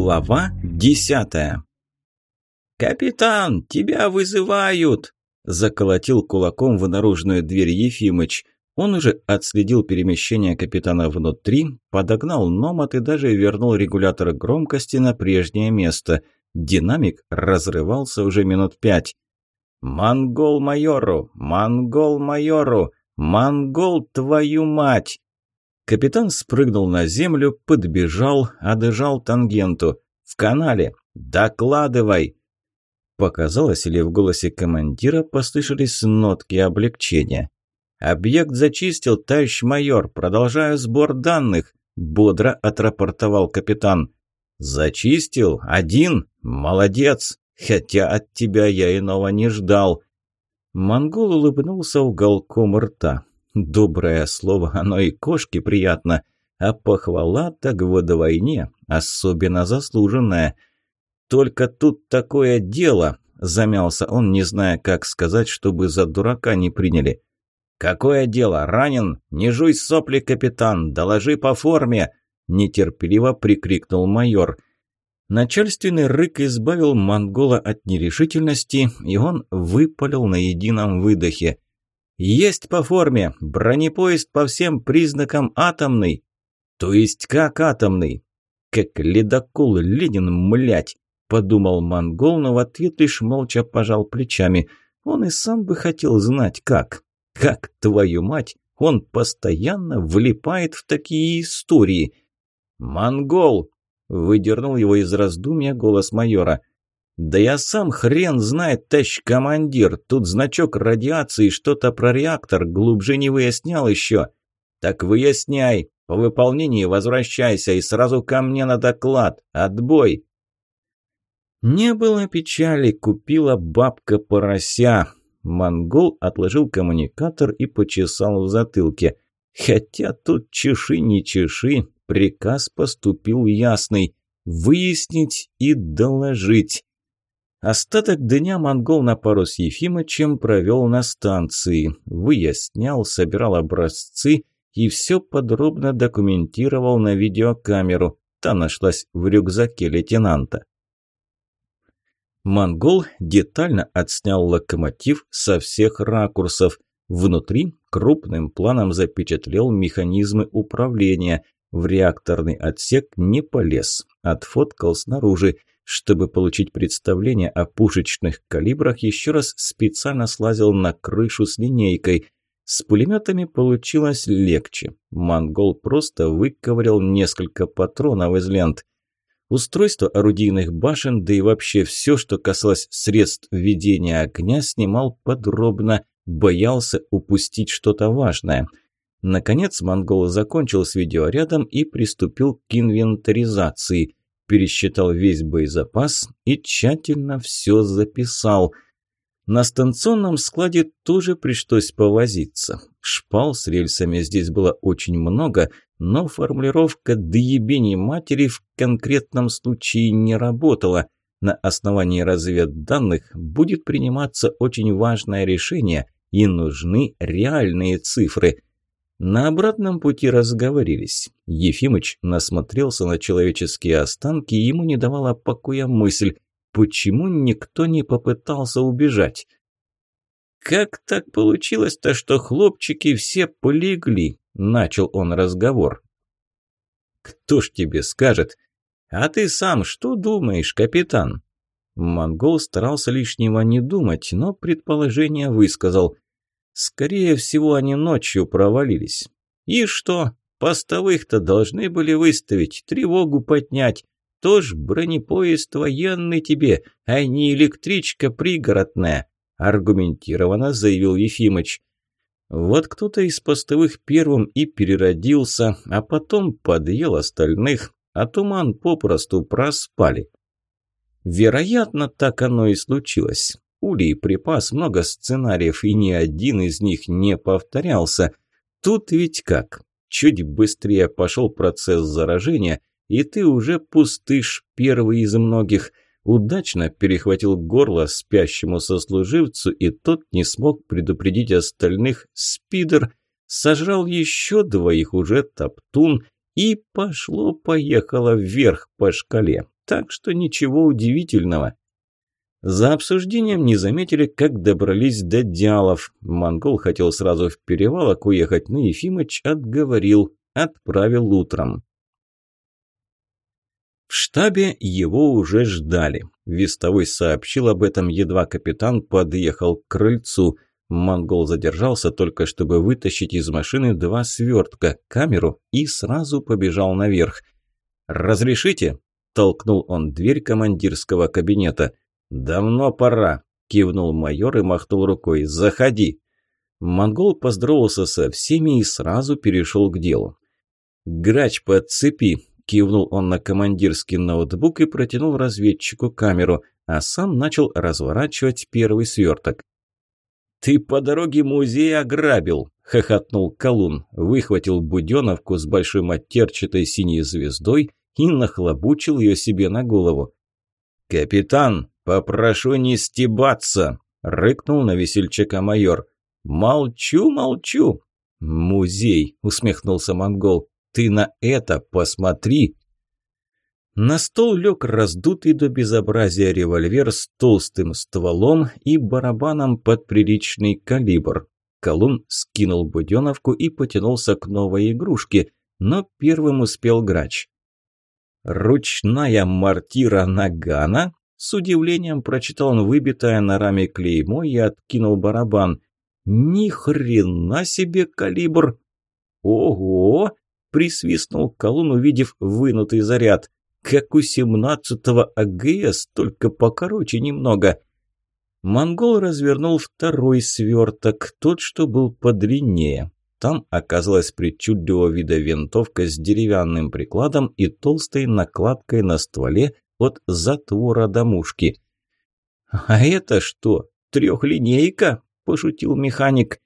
Глава десятая «Капитан, тебя вызывают!» – заколотил кулаком в наружную дверь Ефимыч. Он уже отследил перемещение капитана внутри, подогнал номот и даже вернул регулятор громкости на прежнее место. Динамик разрывался уже минут пять. «Монгол майору! Монгол майору! Монгол, твою мать!» Капитан спрыгнул на землю, подбежал, одыжал тангенту. «В канале! Докладывай!» Показалось ли в голосе командира послышались нотки облегчения. «Объект зачистил, товарищ майор. Продолжаю сбор данных», – бодро отрапортовал капитан. «Зачистил? Один? Молодец! Хотя от тебя я иного не ждал». Монгол улыбнулся уголком рта. Доброе слово, оно и кошке приятно, а похвала так в водовойне, особенно заслуженная. Только тут такое дело, замялся он, не зная, как сказать, чтобы за дурака не приняли. «Какое дело? Ранен? Не жуй сопли, капитан! Доложи по форме!» Нетерпеливо прикрикнул майор. Начальственный рык избавил монгола от нерешительности, и он выпалил на едином выдохе. «Есть по форме. Бронепоезд по всем признакам атомный». «То есть как атомный?» «Как ледокол Ленин, млять!» – подумал монгол, но в ответ лишь молча пожал плечами. Он и сам бы хотел знать, как. Как, твою мать, он постоянно влипает в такие истории. «Монгол!» – выдернул его из раздумья голос майора. «Да я сам хрен знает, товарищ командир. Тут значок радиации, что-то про реактор, глубже не выяснял еще». «Так выясняй. По выполнении возвращайся и сразу ко мне на доклад. Отбой!» Не было печали, купила бабка порося. Монгол отложил коммуникатор и почесал в затылке. Хотя тут чеши не чеши, приказ поступил ясный – выяснить и доложить. Остаток дня монгол на пару с Ефимычем провел на станции, выяснял, собирал образцы и все подробно документировал на видеокамеру. Та нашлась в рюкзаке лейтенанта. Монгол детально отснял локомотив со всех ракурсов. Внутри крупным планом запечатлел механизмы управления. В реакторный отсек не полез, отфоткал снаружи – чтобы получить представление о пушечных калибрах, еще раз специально слазил на крышу с линейкой. С пулеметами получилось легче. Монгол просто выковырял несколько патронов из лент. Устройство орудийных башен, да и вообще все, что касалось средств ведения огня, снимал подробно, боялся упустить что-то важное. Наконец монгол закончил с видеорядом и приступил к инвентаризации пересчитал весь боезапас и тщательно все записал. На станционном складе тоже пришлось повозиться. Шпал с рельсами здесь было очень много, но формулировка «доебени матери» в конкретном случае не работала. На основании разведданных будет приниматься очень важное решение, и нужны реальные цифры – на обратном пути разговорились. Ефимыч насмотрелся на человеческие останки, и ему не давала покоя мысль, почему никто не попытался убежать. «Как так получилось-то, что хлопчики все полегли?» – начал он разговор. «Кто ж тебе скажет? А ты сам что думаешь, капитан?» Монгол старался лишнего не думать, но предположение высказал – Скорее всего, они ночью провалились. И что? Постовых-то должны были выставить, тревогу поднять. Тоже бронепоезд военный тебе, а не электричка пригородная, аргументированно заявил Ефимыч. Вот кто-то из постовых первым и переродился, а потом подъел остальных, а туман попросту проспали. Вероятно, так оно и случилось. Улей припас много сценариев, и ни один из них не повторялся. Тут ведь как? Чуть быстрее пошел процесс заражения, и ты уже пустышь, первый из многих. Удачно перехватил горло спящему сослуживцу, и тот не смог предупредить остальных. Спидер сожрал еще двоих уже топтун, и пошло-поехало вверх по шкале. так что ничего удивительного. За обсуждением не заметили, как добрались до Дялов. Монгол хотел сразу в перевалок уехать, но Ефимыч отговорил, отправил утром. В штабе его уже ждали. Вестовой сообщил об этом, едва капитан подъехал к крыльцу. Монгол задержался только, чтобы вытащить из машины два свертка, камеру и сразу побежал наверх. «Разрешите?» – толкнул он дверь командирского кабинета. «Давно пора», – кивнул майор и махнул рукой. «Заходи». Монгол поздоровался со всеми и сразу перешел к делу. «Грач, подцепи!» – кивнул он на командирский ноутбук и протянул разведчику камеру, а сам начал разворачивать первый сверток. «Ты по дороге музей ограбил!» – хохотнул Колун, выхватил буденовку с большой матерчатой синей звездой и нахлобучил ее себе на голову. «Капитан, попрошу не стебаться!» – рыкнул на весельчака майор. «Молчу, молчу!» «Музей!» – усмехнулся монгол. «Ты на это посмотри!» На стол лег раздутый до безобразия револьвер с толстым стволом и барабаном под приличный калибр. Колун скинул буденовку и потянулся к новой игрушке, но первым успел грач. «Ручная мортира Нагана?» С удивлением прочитал он выбитое на раме клеймо и откинул барабан. «Ни хрена себе калибр!» «Ого!» – присвистнул Колун, увидев вынутый заряд как у семнадцатого АГС, только покороче немного. Монгол развернул второй сверток, тот, что был подлиннее. Там оказалась причудливого вида винтовка с деревянным прикладом и толстой накладкой на стволе от затвора до мушки. «А это что, трехлинейка?» – пошутил механик.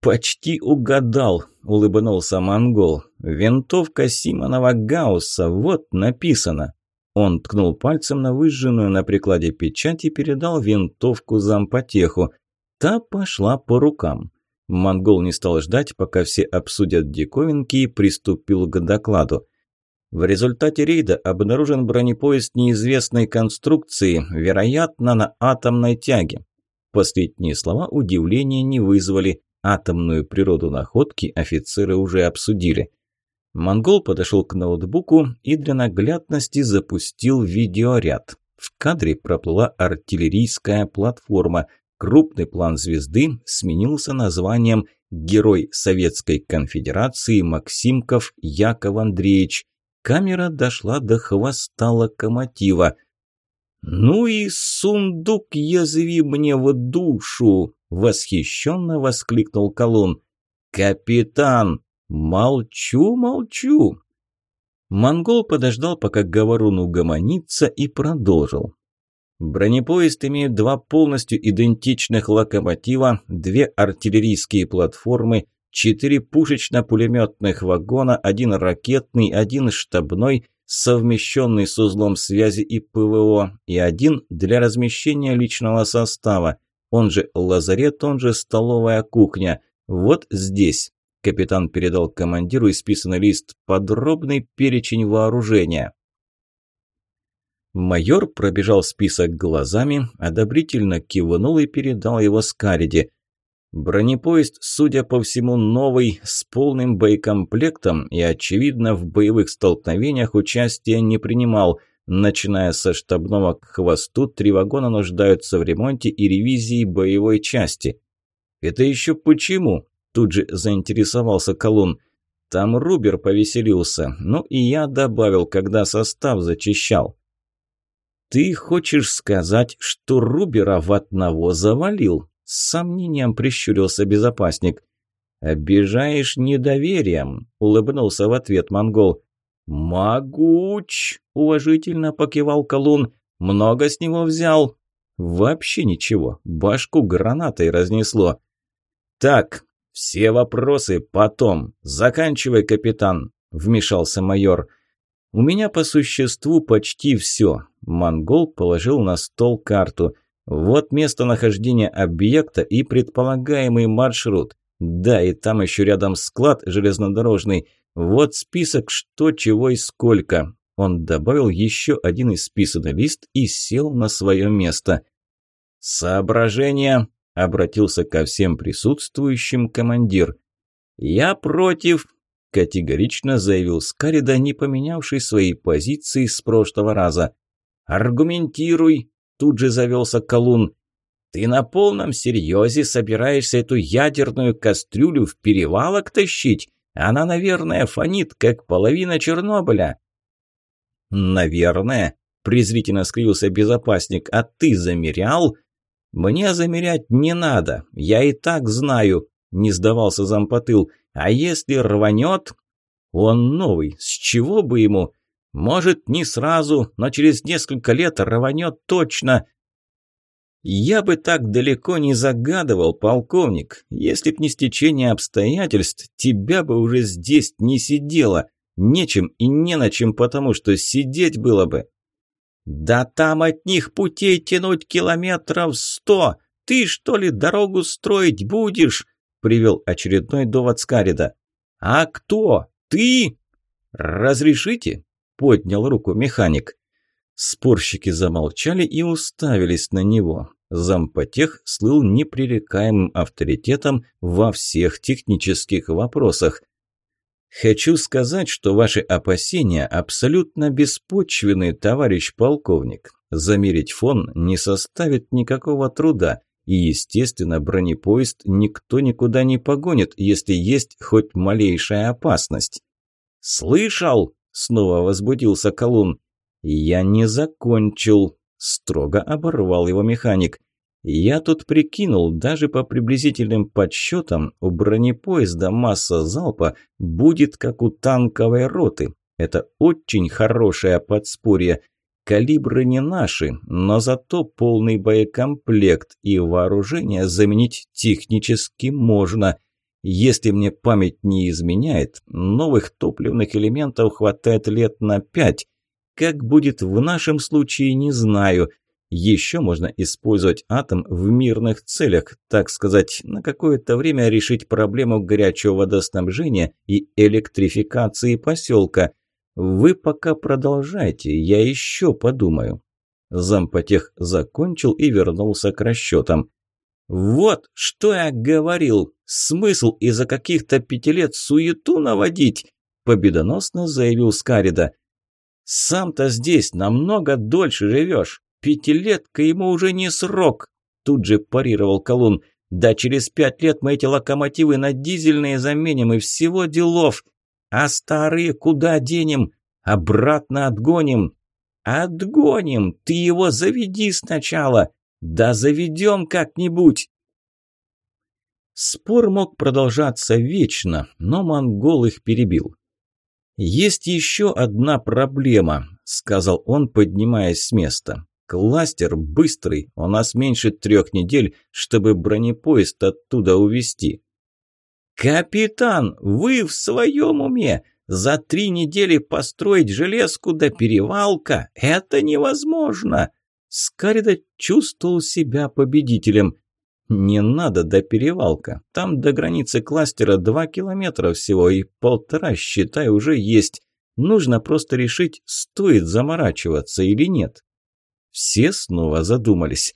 «Почти угадал», – улыбнулся монгол. «Винтовка Симонова Гаусса, вот написано». Он ткнул пальцем на выжженную на прикладе печать и передал винтовку зампотеху. Та пошла по рукам. Монгол не стал ждать, пока все обсудят диковинки и приступил к докладу. В результате рейда обнаружен бронепоезд неизвестной конструкции, вероятно, на атомной тяге. Последние слова удивления не вызвали. Атомную природу находки офицеры уже обсудили. Монгол подошел к ноутбуку и для наглядности запустил видеоряд. В кадре проплыла артиллерийская платформа. Крупный план звезды сменился названием «Герой Советской Конфедерации Максимков Яков Андреевич». Камера дошла до хвоста локомотива. «Ну и сундук язви мне в душу!» Восхищенно воскликнул Колун. «Капитан! Молчу, молчу!» Монгол подождал, пока Говорун угомонится, и продолжил. Бронепоезд имеет два полностью идентичных локомотива, две артиллерийские платформы, четыре пушечно-пулеметных вагона, один ракетный, один штабной, совмещенный с узлом связи и ПВО, и один для размещения личного состава – он же лазарет, он же столовая кухня. Вот здесь. Капитан передал командиру исписанный лист «Подробный перечень вооружения». Майор пробежал список глазами, одобрительно кивнул и передал его Скариде. Бронепоезд, судя по всему, новый, с полным боекомплектом и, очевидно, в боевых столкновениях участия не принимал – Начиная со штабного к хвосту, три вагона нуждаются в ремонте и ревизии боевой части. «Это еще почему?» – тут же заинтересовался Колун. «Там Рубер повеселился, ну и я добавил, когда состав зачищал». «Ты хочешь сказать, что Рубера в одного завалил?» – с сомнением прищурился безопасник. «Обижаешь недоверием», – улыбнулся в ответ монгол. «Могуч!» – уважительно покивал колун. «Много с него взял?» «Вообще ничего. Башку гранатой разнесло». «Так, все вопросы потом. Заканчивай, капитан», – вмешался майор. «У меня по существу почти все». Монгол положил на стол карту. «Вот местонахождение объекта и предполагаемый маршрут. Да, и там еще рядом склад железнодорожный. Вот список, что, чего и сколько. Он добавил еще один исписанный лист и сел на свое место. «Соображение!» – обратился ко всем присутствующим командир. «Я против!» – категорично заявил Скарида, не поменявший своей позиции с прошлого раза. «Аргументируй!» – тут же завелся Колун. «Ты на полном серьезе собираешься эту ядерную кастрюлю в перевалок тащить? Она, наверное, фонит, как половина Чернобыля». «Наверное», – презрительно скривился безопасник. «А ты замерял?» «Мне замерять не надо, я и так знаю», – не сдавался зампотыл. «А если рванет?» «Он новый, с чего бы ему?» «Может, не сразу, но через несколько лет рванет точно. «Я бы так далеко не загадывал, полковник. Если б не стечение обстоятельств, тебя бы уже здесь не сидело. Нечем и не на чем, потому что сидеть было бы». «Да там от них путей тянуть километров сто! Ты, что ли, дорогу строить будешь?» – привел очередной довод Скарида. «А кто? Ты?» «Разрешите?» – поднял руку механик. Спорщики замолчали и уставились на него. Зампотех слыл непререкаемым авторитетом во всех технических вопросах. «Хочу сказать, что ваши опасения абсолютно беспочвенны, товарищ полковник. Замерить фон не составит никакого труда, и, естественно, бронепоезд никто никуда не погонит, если есть хоть малейшая опасность». «Слышал?» – снова возбудился Колун. «Я не закончил», – строго оборвал его механик. «Я тут прикинул, даже по приблизительным подсчетам, у бронепоезда масса залпа будет как у танковой роты. Это очень хорошее подспорье. Калибры не наши, но зато полный боекомплект и вооружение заменить технически можно». Если мне память не изменяет, новых топливных элементов хватает лет на пять, как будет в нашем случае, не знаю. Еще можно использовать атом в мирных целях, так сказать, на какое-то время решить проблему горячего водоснабжения и электрификации поселка. Вы пока продолжайте, я еще подумаю. Зампотех закончил и вернулся к расчетам. «Вот, что я говорил! Смысл из-за каких-то пяти лет суету наводить!» Победоносно заявил Скарида. Сам-то здесь намного дольше живешь. Пятилетка ему уже не срок. Тут же парировал Колун. Да через пять лет мы эти локомотивы на дизельные заменим и всего делов. А старые куда денем? Обратно отгоним. Отгоним. Ты его заведи сначала. Да заведем как-нибудь. Спор мог продолжаться вечно, но монгол их перебил. «Есть еще одна проблема», – сказал он, поднимаясь с места. «Кластер быстрый, у нас меньше трех недель, чтобы бронепоезд оттуда увезти». «Капитан, вы в своем уме? За три недели построить железку до перевалка – это невозможно!» Скарида чувствовал себя победителем. «Не надо до перевалка. Там до границы кластера два километра всего, и полтора, считай, уже есть. Нужно просто решить, стоит заморачиваться или нет». Все снова задумались.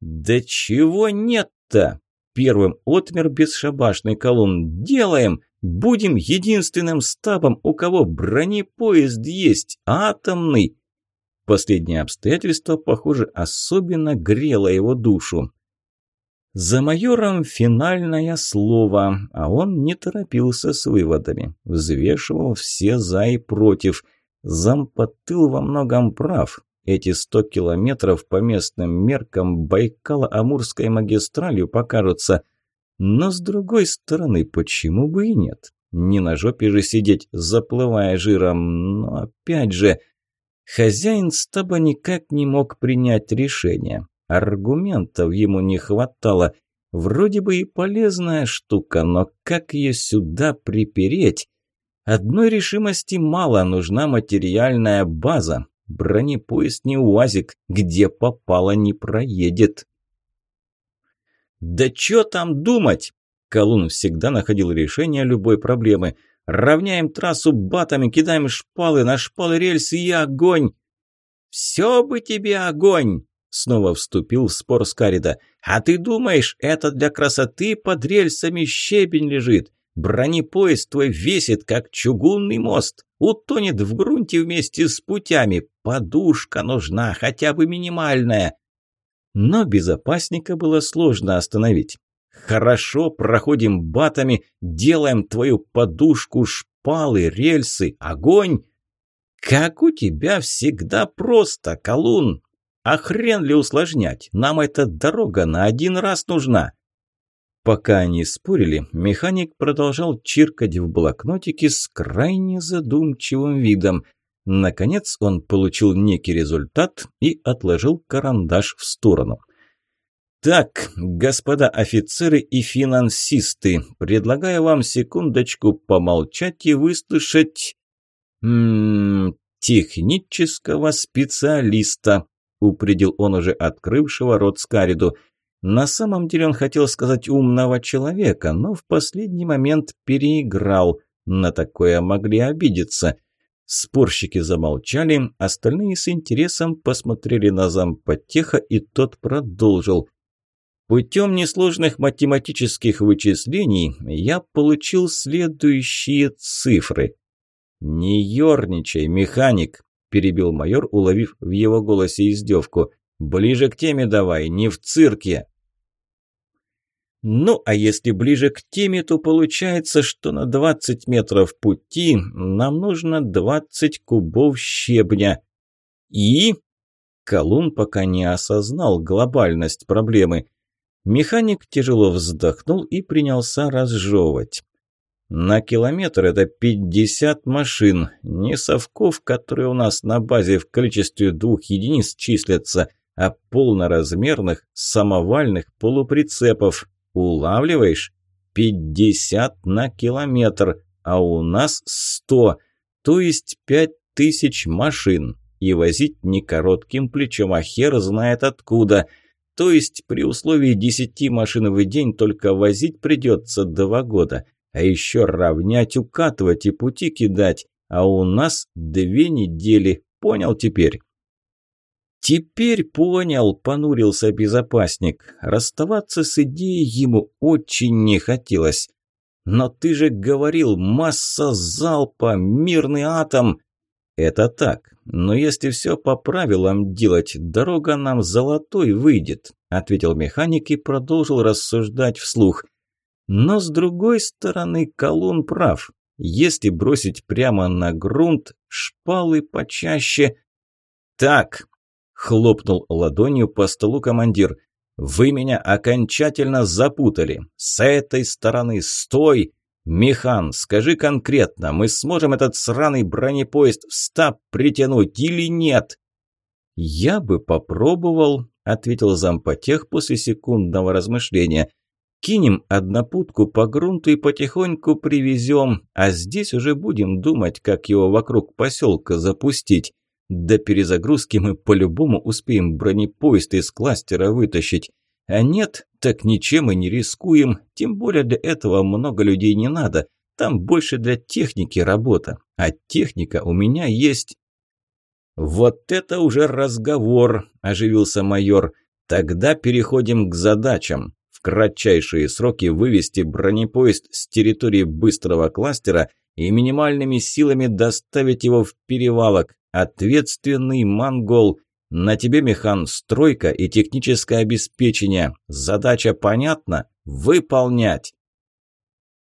«Да чего нет-то?» Первым отмер бесшабашный колонн. «Делаем! Будем единственным стабом, у кого бронепоезд есть, атомный!» Последнее обстоятельство, похоже, особенно грело его душу. За майором финальное слово, а он не торопился с выводами, взвешивал все за и против. Зампотыл во многом прав. Эти сто километров по местным меркам Байкало-Амурской магистралью покажутся. Но с другой стороны, почему бы и нет? Не на жопе же сидеть, заплывая жиром, но опять же... Хозяин стаба никак не мог принять решение. Аргументов ему не хватало. Вроде бы и полезная штука, но как ее сюда припереть? Одной решимости мало, нужна материальная база. Бронепоезд не УАЗик, где попало не проедет. «Да чё там думать?» Колун всегда находил решение любой проблемы. Равняем трассу батами, кидаем шпалы, на шпалы рельсы и огонь!» «Все бы тебе огонь!» Снова вступил в спор Скарида. «А ты думаешь, это для красоты под рельсами щебень лежит? Бронепоезд твой весит, как чугунный мост. Утонет в грунте вместе с путями. Подушка нужна, хотя бы минимальная». Но безопасника было сложно остановить. «Хорошо, проходим батами, делаем твою подушку, шпалы, рельсы, огонь!» «Как у тебя всегда просто, колун!» А хрен ли усложнять? Нам эта дорога на один раз нужна. Пока они спорили, механик продолжал чиркать в блокнотике с крайне задумчивым видом. Наконец он получил некий результат и отложил карандаш в сторону. «Так, господа офицеры и финансисты, предлагаю вам секундочку помолчать и выслушать... М технического специалиста, упредил он уже открывшего рот Скариду. На самом деле он хотел сказать умного человека, но в последний момент переиграл. На такое могли обидеться. Спорщики замолчали, остальные с интересом посмотрели на зампотеха, и тот продолжил. Путем несложных математических вычислений я получил следующие цифры. «Не ерничай, механик», перебил майор, уловив в его голосе издевку. «Ближе к теме давай, не в цирке!» Ну, а если ближе к теме, то получается, что на 20 метров пути нам нужно 20 кубов щебня. И... Колун пока не осознал глобальность проблемы. Механик тяжело вздохнул и принялся разжевывать. На километр это 50 машин, не совков, которые у нас на базе в количестве двух единиц числятся, а полноразмерных самовальных полуприцепов. Улавливаешь? 50 на километр, а у нас 100, то есть 5000 машин. И возить не коротким плечом, а хер знает откуда. То есть при условии 10 машин в день только возить придется два года – а еще равнять, укатывать и пути кидать. А у нас две недели. Понял теперь? «Теперь понял», – понурился безопасник. Расставаться с идеей ему очень не хотелось. «Но ты же говорил, масса залпа, мирный атом!» «Это так, но если все по правилам делать, дорога нам золотой выйдет», – ответил механик и продолжил рассуждать вслух. Но с другой стороны, колун прав. Если бросить прямо на грунт, шпалы почаще... «Так!» – хлопнул ладонью по столу командир. «Вы меня окончательно запутали. С этой стороны стой! Механ, скажи конкретно, мы сможем этот сраный бронепоезд в стаб притянуть или нет?» «Я бы попробовал», – ответил зампотех после секундного размышления – Кинем однопутку по грунту и потихоньку привезем, а здесь уже будем думать, как его вокруг поселка запустить. До перезагрузки мы по-любому успеем бронепоезд из кластера вытащить. А нет, так ничем и не рискуем, тем более для этого много людей не надо. Там больше для техники работа, а техника у меня есть. «Вот это уже разговор», – оживился майор. «Тогда переходим к задачам кратчайшие сроки вывести бронепоезд с территории быстрого кластера и минимальными силами доставить его в перевалок. Ответственный монгол. На тебе, механ, стройка и техническое обеспечение. Задача понятна? Выполнять.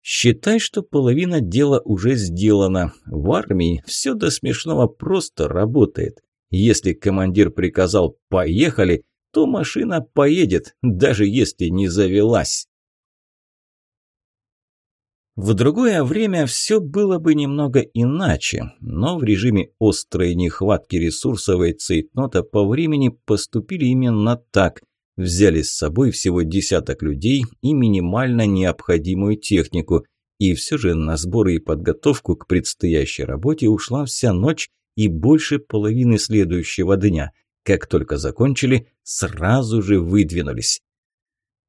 Считай, что половина дела уже сделана. В армии все до смешного просто работает. Если командир приказал «поехали», то машина поедет, даже если не завелась. В другое время все было бы немного иначе, но в режиме острой нехватки ресурсов и цейтнота по времени поступили именно так. Взяли с собой всего десяток людей и минимально необходимую технику. И все же на сборы и подготовку к предстоящей работе ушла вся ночь и больше половины следующего дня – как только закончили, сразу же выдвинулись.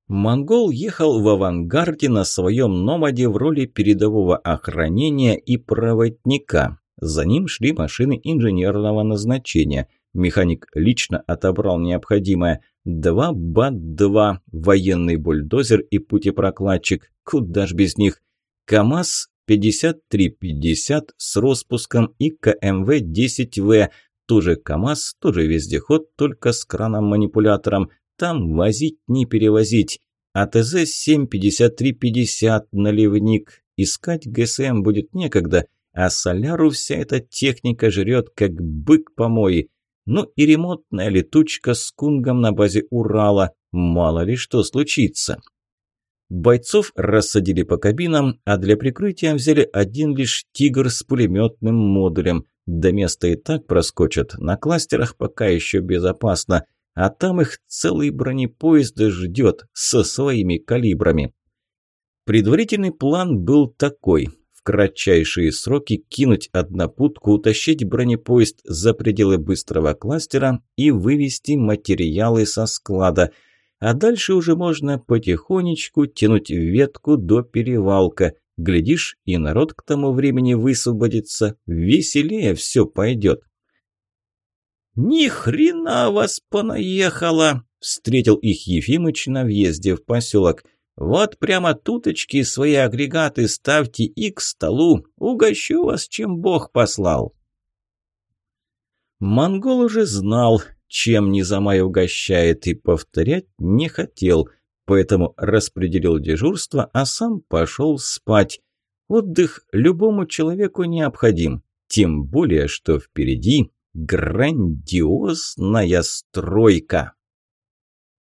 Монгол ехал в авангарде на своем номаде в роли передового охранения и проводника. За ним шли машины инженерного назначения. Механик лично отобрал необходимое. Два БАТ-2, военный бульдозер и путепрокладчик. Куда ж без них? КАМАЗ 5350 с распуском и КМВ-10В. Тоже КАМАЗ, тоже вездеход, только с краном-манипулятором. Там возить не перевозить. АТЗ-75350 наливник. Искать ГСМ будет некогда, а соляру вся эта техника жрет, как бык помои. Ну и ремонтная летучка с кунгом на базе Урала. Мало ли что случится. Бойцов рассадили по кабинам, а для прикрытия взяли один лишь «Тигр» с пулеметным модулем. До места и так проскочат, на кластерах пока еще безопасно, а там их целый бронепоезд ждет со своими калибрами. Предварительный план был такой – в кратчайшие сроки кинуть однопутку, утащить бронепоезд за пределы быстрого кластера и вывести материалы со склада – а дальше уже можно потихонечку тянуть ветку до перевалка. Глядишь, и народ к тому времени высвободится, веселее все пойдет. «Ни хрена вас понаехало!» – встретил их Ефимыч на въезде в поселок. «Вот прямо туточки свои агрегаты ставьте и к столу. Угощу вас, чем Бог послал». Монгол уже знал, чем Низамай угощает, и повторять не хотел, поэтому распределил дежурство, а сам пошел спать. Отдых любому человеку необходим, тем более, что впереди грандиозная стройка.